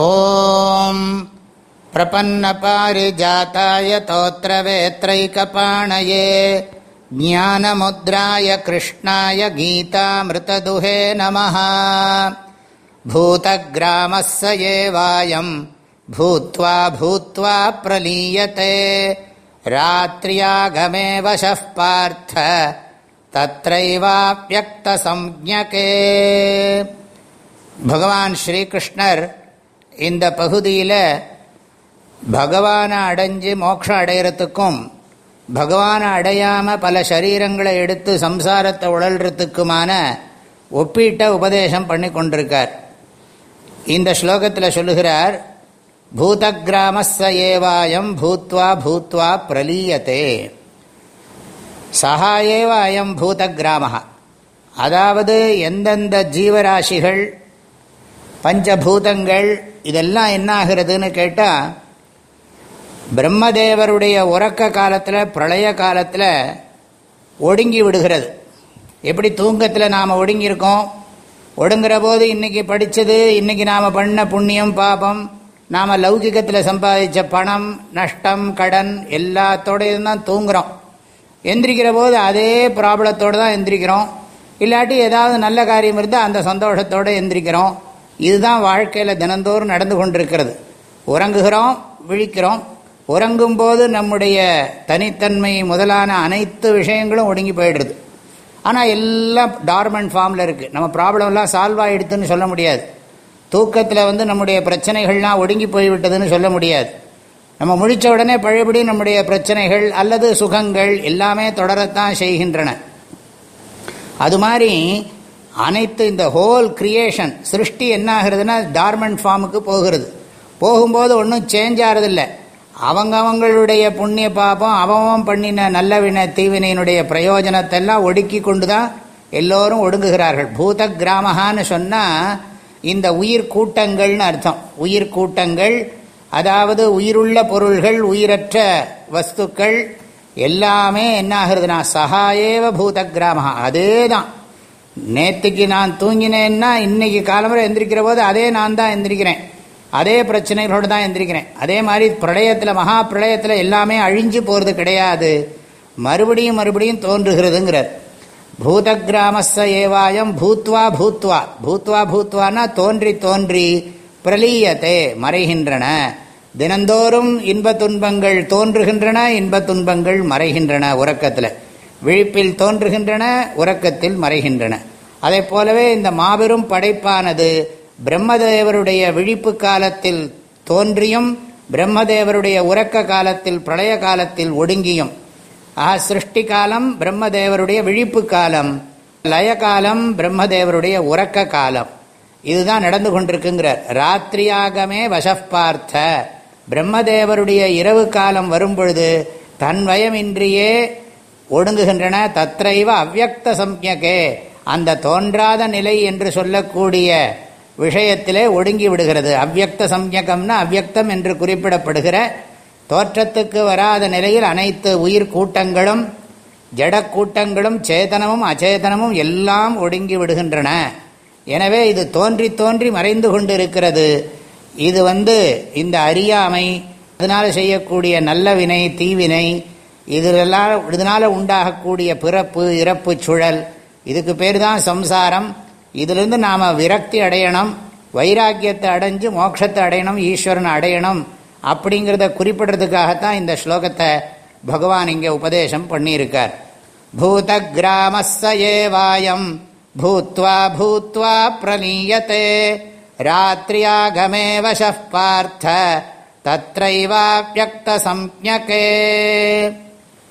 ॐ प्रपन्नपारिजाताय तोत्रवेत्रैकपाणये ज्ञानमुद्राय कृष्णाय गीतामृतदुहे नमः भूतग्रामः स एवायम् भूत्वा भूत्वा प्रलीयते रात्र्यागमे वशः पार्थ तत्रैवाप्यक्तसंज्ञके भगवान् श्रीकृष्णर् இந்த பகுதியில் பகவானை அடைஞ்சு மோட்சம் அடையிறதுக்கும் பகவானை அடையாமல் பல சரீரங்களை எடுத்து சம்சாரத்தை உழல்றதுக்குமான ஒப்பீட்டை உபதேசம் பண்ணி கொண்டிருக்கார். இந்த ஸ்லோகத்தில் சொல்லுகிறார் பூதகிராமஸ்ஸ ஏவாயம் பூத்வா பூத்வா பிரலீயத்தே சஹா ஏவ அயம் பூதகிராம அதாவது எந்தெந்த ஜீவராசிகள் பஞ்சபூதங்கள் இதெல்லாம் என்ன ஆகிறதுன்னு கேட்டால் பிரம்மதேவருடைய உறக்க காலத்தில் பிரளய காலத்தில் ஒடுங்கி விடுகிறது. எப்படி தூங்கத்தில் நாம் ஒடுங்கியிருக்கோம்? ஒடுங்குற போது இன்றைக்கி படித்தது இன்றைக்கி நாம் பண்ண புண்ணியம் பாபம் நாம் லௌகிகத்தில் சம்பாதிச்ச பணம் நஷ்டம் கடன் எல்லாத்தோடையும் தான் தூங்குகிறோம் எந்திரிக்கிற போது அதே ப்ராப்ளத்தோடு தான் எந்திரிக்கிறோம். இல்லாட்டி ஏதாவது நல்ல காரியம் இருந்தால் அந்த சந்தோஷத்தோடு எந்திரிக்கிறோம். இதுதான் வாழ்க்கையில் தினந்தோறும் நடந்து கொண்டிருக்கிறது. உறங்குகிறோம் விழிக்கிறோம். உறங்கும்போது நம்முடைய தனித்தன்மை முதலான அனைத்து விஷயங்களும் ஒடுங்கி போயிடுறது ஆனால் எல்லாம் டார்மெண்ட் ஃபார்மில் இருக்குது நம்ம ப்ராப்ளம்லாம் சால்வ் ஆகிடுதுன்னு சொல்ல முடியாது. தூக்கத்தில் வந்து நம்முடைய பிரச்சனைகள்லாம் ஒடுங்கி போய்விட்டதுன்னு சொல்ல முடியாது. நம்ம முழித்த உடனே பழையபடி நம்முடைய பிரச்சனைகள் அல்லது சுகங்கள் எல்லாமே தொடரத்தான் செய்கின்றன. அது மாதிரி அனைத்து இந்த ஹோல் கிரியேஷன் சிருஷ்டி என்ன ஆகுறதுன்னா டார்மெண்ட் ஃபார்முக்கு போகிறது. போகும்போது ஒன்றும் சேஞ்ச் ஆகிறதில்ல அவங்கவங்களுடைய புண்ணிய பாபம் அவன் பண்ணின நல்ல வின தீவினையினுடைய பிரயோஜனத்தெல்லாம் ஒடுக்கி கொண்டு தான் எல்லோரும் ஒடுங்குகிறார்கள். பூத கிராமகான்னு சொன்னால் இந்த உயிர் கூட்டங்கள்னு அர்த்தம். உயிர் கூட்டங்கள் அதாவது உயிருள்ள பொருள்கள் உயிரற்ற வஸ்துக்கள் எல்லாமே என்ன ஆகுறதுனா சகாயேவ பூத கிராமகா அதே தான் நேற்றுக்கு நான் தூங்கினேன்னா இன்னைக்கு காலமுறை எந்திரிக்கிற போது அதே நான் தான் எந்திரிக்கிறேன். அதே பிரச்சனைகளோடு தான் எந்திரிக்கிறேன். அதே மாதிரி பிரளயத்தில் மகா பிரளயத்தில் எல்லாமே அழிஞ்சு போகிறது கிடையாது. மறுபடியும் மறுபடியும் தோன்றுகிறதுங்கிறார். பூத கிராமஸ ஏவாயம் பூத்வா பூத்வா. பூத்வா பூத்வானா தோன்றி தோன்றி பிரலீயத்தே மறைகின்றன. தினந்தோறும் இன்ப துன்பங்கள் தோன்றுகின்றன இன்ப துன்பங்கள் மறைகின்றன உறக்கத்தில். விழிப்பில் தோன்றுகின்றன உறக்கத்தில் மறைகின்றன. அதை போலவே இந்த மாபெரும் படைப்பானது பிரம்மதேவருடைய விழிப்பு காலத்தில் தோன்றியும் பிரம்மதேவருடைய உறக்க காலத்தில் பிரளய காலத்தில் ஒடுங்கியும். ஆக சிருஷ்டி காலம் பிரம்மதேவருடைய விழிப்பு காலம் லய காலம் பிரம்மதேவருடைய உறக்க காலம். இதுதான் நடந்து கொண்டிருக்குங்கிறார். ராத்திரியாகமே வசப்பார்த்த பிரம்மதேவருடைய இரவு காலம் வரும்பொழுது தன் வயமின்றியே ஒடுங்குகின்றன தத்தைவ அவ்வக்த சம்யகே. அந்த தோன்றாத நிலை என்று சொல்லக்கூடிய விஷயத்திலே ஒடுங்கி விடுகிறது. அவ்வக்த சம்யகம்னா அவ்வக்தம் என்று குறிப்பிடப்படுகிற தோற்றத்துக்கு வராத நிலையில் அனைத்து உயிர் கூட்டங்களும் ஜட கூட்டங்களும் சேதனமும் அச்சேதனமும் எல்லாம் ஒடுங்கி விடுகின்றன. எனவே இது தோன்றி தோன்றி மறைந்து கொண்டு இருக்கிறது இது வந்து இந்த அறியாமை அதனால் செய்யக்கூடிய நல்ல வினை தீவினை இதெல்லாம் இதனால் உண்டாகக்கூடிய பிறப்பு இறப்பு சுழல் இதுக்கு பேர் தான் சம்சாரம். இதிலிருந்து நாம் விரக்தி அடையணும் வைராக்கியத்தை அடைஞ்சு மோட்சத்தை அடையணும் ஈஸ்வரனை அடையணும் அப்படிங்கிறத குறிப்பிடுறதுக்காகத்தான் இந்த ஸ்லோகத்தை பகவான் இங்கே உபதேசம் பண்ணியிருக்கார். பூத கிராமஸ்ஸ ஏவாயம் பூத்வா பூத்வா பிரலீயத்தே ராத்திரியாகமே வச பார்த்த தத்ரைவாவியக்த